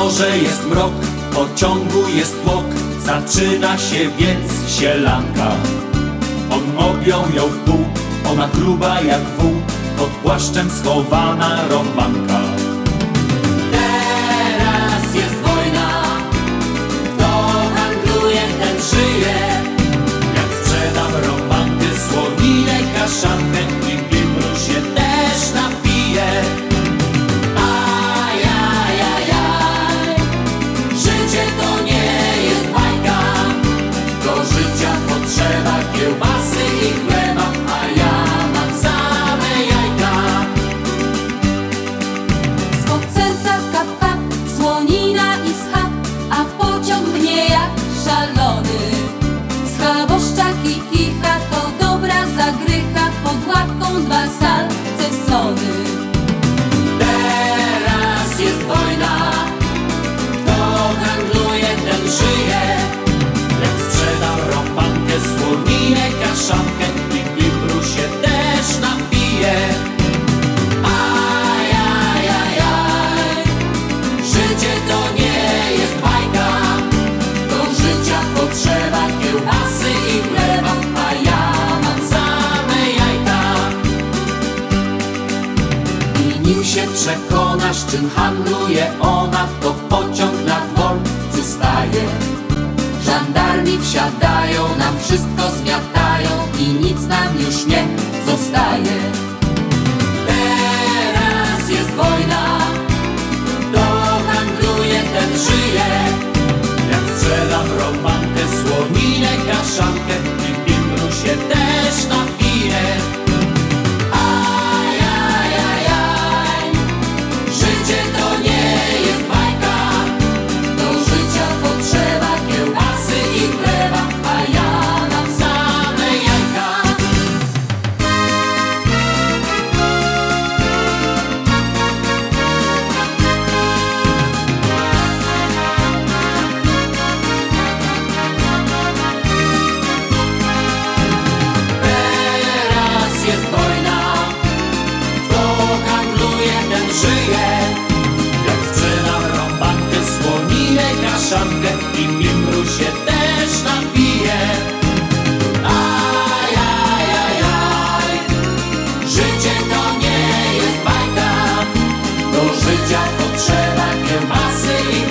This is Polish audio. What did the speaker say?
morze jest mrok, pociągu jest tłok Zaczyna się więc sielanka. On mogią ją w pół, ona gruba jak wół Pod płaszczem schowana romanka. serca kapa, słonina i Nim się przekonasz, czym handluje ona, to pociąg na dworcu staje. Żandarmi wsiadają, nam wszystko zmiatają i nic nam już nie zostaje. życia potrzeba kiełbasy i